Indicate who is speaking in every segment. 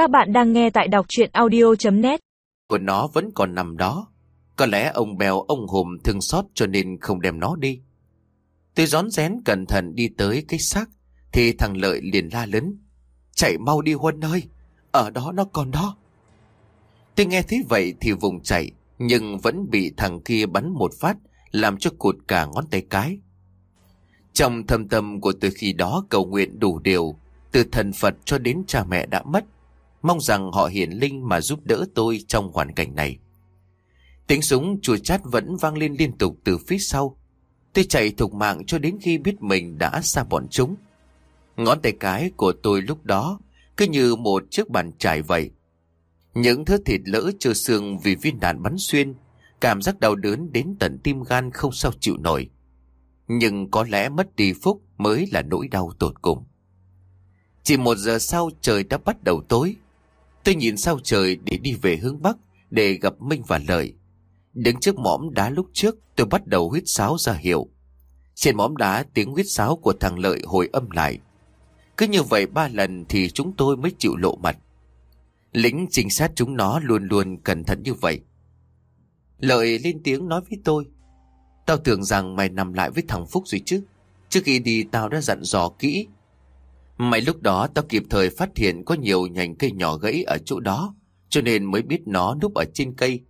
Speaker 1: Các bạn đang nghe tại đọc chuyện audio.net
Speaker 2: Của nó vẫn còn nằm đó. Có lẽ ông Bèo ông Hùm thương xót cho nên không đem nó đi. Tôi rón rén cẩn thận đi tới cái xác thì thằng Lợi liền la lớn. Chạy mau đi Huân ơi, ở đó nó còn đó. Tôi nghe thấy vậy thì vùng chạy nhưng vẫn bị thằng kia bắn một phát làm cho cụt cả ngón tay cái. Trong thâm tâm của tôi khi đó cầu nguyện đủ điều, từ thần Phật cho đến cha mẹ đã mất, mong rằng họ hiển linh mà giúp đỡ tôi trong hoàn cảnh này. Tiếng súng chùa chát vẫn vang lên liên tục từ phía sau. Tôi chạy thục mạng cho đến khi biết mình đã xa bọn chúng. Ngón tay cái của tôi lúc đó cứ như một chiếc bàn trải vậy. Những thứ thịt lỡ trơ xương vì viên đạn bắn xuyên, cảm giác đau đớn đến tận tim gan không sao chịu nổi. Nhưng có lẽ mất đi phúc mới là nỗi đau tột cùng. Chỉ một giờ sau trời đã bắt đầu tối. Tôi nhìn sau trời để đi về hướng Bắc để gặp Minh và Lợi. Đứng trước mỏm đá lúc trước, tôi bắt đầu huyết sáo ra hiệu. Trên mỏm đá, tiếng huyết sáo của thằng Lợi hồi âm lại. Cứ như vậy ba lần thì chúng tôi mới chịu lộ mặt. Lính trinh sát chúng nó luôn luôn cẩn thận như vậy. Lợi lên tiếng nói với tôi. Tao tưởng rằng mày nằm lại với thằng Phúc rồi chứ. Trước khi đi, tao đã dặn dò kỹ. May lúc đó tao kịp thời phát hiện có nhiều nhành cây nhỏ gãy ở chỗ đó. Cho nên mới biết nó núp ở trên cây.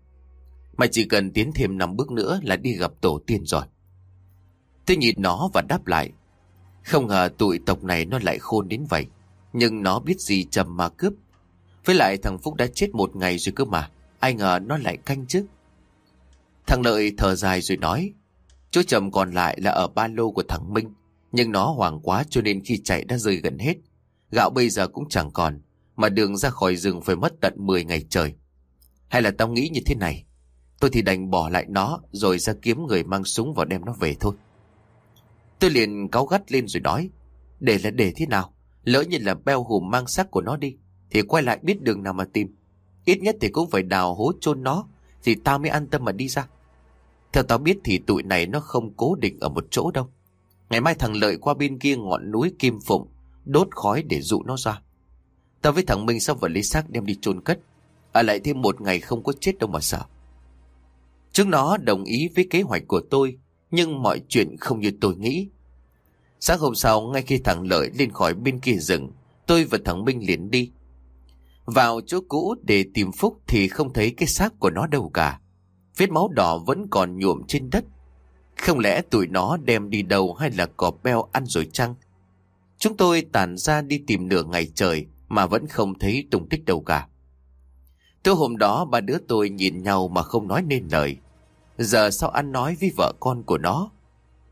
Speaker 2: Mày chỉ cần tiến thêm 5 bước nữa là đi gặp tổ tiên rồi. Tôi nhìn nó và đáp lại. Không ngờ tụi tộc này nó lại khôn đến vậy. Nhưng nó biết gì trầm mà cướp. Với lại thằng Phúc đã chết một ngày rồi cơ mà. Ai ngờ nó lại canh chứ. Thằng Lợi thở dài rồi nói. Chỗ trầm còn lại là ở ba lô của thằng Minh. Nhưng nó hoảng quá cho nên khi chạy đã rơi gần hết. Gạo bây giờ cũng chẳng còn. Mà đường ra khỏi rừng phải mất tận 10 ngày trời. Hay là tao nghĩ như thế này. Tôi thì đành bỏ lại nó rồi ra kiếm người mang súng vào đem nó về thôi. Tôi liền cáu gắt lên rồi nói. Để là để thế nào? Lỡ như là beo hùm mang xác của nó đi. Thì quay lại biết đường nào mà tìm. Ít nhất thì cũng phải đào hố chôn nó. Thì tao mới an tâm mà đi ra. Theo tao biết thì tụi này nó không cố định ở một chỗ đâu. Ngày mai thằng Lợi qua bên kia ngọn núi Kim Phụng đốt khói để dụ nó ra. Tao với thằng Minh xong vào lấy xác đem đi chôn cất. Ở lại thêm một ngày không có chết đâu mà sợ. Chúng nó đồng ý với kế hoạch của tôi, nhưng mọi chuyện không như tôi nghĩ. Sáng hôm sau, ngay khi thằng Lợi lên khỏi bên kia rừng, tôi và thằng Minh liền đi. Vào chỗ cũ để tìm Phúc thì không thấy cái xác của nó đâu cả. Vết máu đỏ vẫn còn nhuộm trên đất. Không lẽ tụi nó đem đi đâu hay là cọp beo ăn rồi chăng? Chúng tôi tản ra đi tìm nửa ngày trời mà vẫn không thấy tung tích đâu cả. Tối hôm đó ba đứa tôi nhìn nhau mà không nói nên lời. Giờ sao ăn nói với vợ con của nó?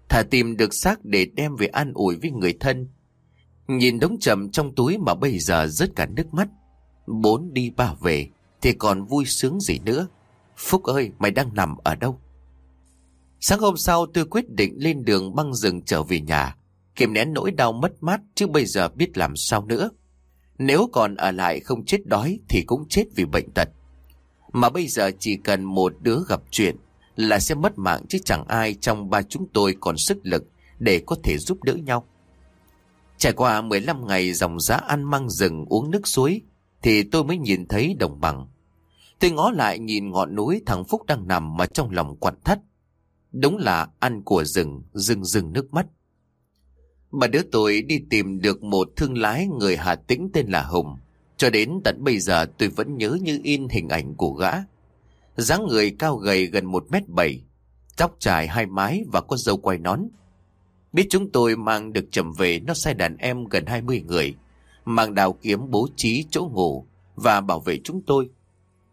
Speaker 2: Thà tìm được xác để đem về an ủi với người thân. Nhìn đống trầm trong túi mà bây giờ rớt cả nước mắt. Bốn đi ba về thì còn vui sướng gì nữa. Phúc ơi, mày đang nằm ở đâu? Sáng hôm sau tôi quyết định lên đường băng rừng trở về nhà. Kiềm nén nỗi đau mất mát chứ bây giờ biết làm sao nữa. Nếu còn ở lại không chết đói thì cũng chết vì bệnh tật. Mà bây giờ chỉ cần một đứa gặp chuyện là sẽ mất mạng chứ chẳng ai trong ba chúng tôi còn sức lực để có thể giúp đỡ nhau. Trải qua 15 ngày dòng giá ăn măng rừng uống nước suối thì tôi mới nhìn thấy đồng bằng. Tôi ngó lại nhìn ngọn núi thằng Phúc đang nằm mà trong lòng quặn thắt. Đúng là ăn của rừng, rừng rừng nước mắt. Mà đứa tôi đi tìm được một thương lái người Hà Tĩnh tên là Hùng. Cho đến tận bây giờ tôi vẫn nhớ như in hình ảnh của gã. dáng người cao gầy gần một mét bảy, tóc trải hai mái và có dâu quay nón. Biết chúng tôi mang được trầm về nó sai đàn em gần 20 người, mang đào kiếm bố trí chỗ ngủ và bảo vệ chúng tôi.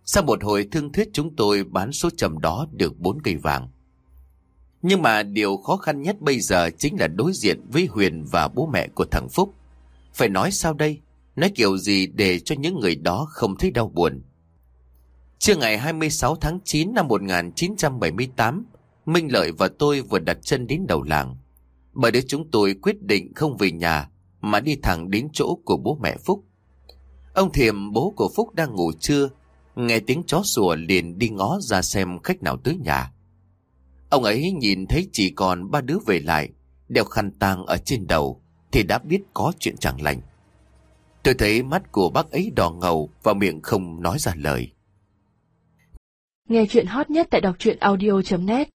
Speaker 2: Sau một hồi thương thuyết chúng tôi bán số trầm đó được bốn cây vàng. Nhưng mà điều khó khăn nhất bây giờ chính là đối diện với Huyền và bố mẹ của thằng Phúc. Phải nói sao đây? Nói kiểu gì để cho những người đó không thấy đau buồn? Trưa ngày 26 tháng 9 năm 1978, Minh Lợi và tôi vừa đặt chân đến đầu làng. Bởi đứa chúng tôi quyết định không về nhà mà đi thẳng đến chỗ của bố mẹ Phúc. Ông Thiềm bố của Phúc đang ngủ trưa, nghe tiếng chó sủa liền đi ngó ra xem khách nào tới nhà. Ông ấy nhìn thấy chỉ còn ba đứa về lại, đeo khăn tang ở trên đầu, thì đã biết có chuyện chẳng lành. Tôi thấy mắt của bác ấy đỏ ngầu và miệng không nói ra lời.
Speaker 3: Nghe chuyện hot nhất tại đọc audio.net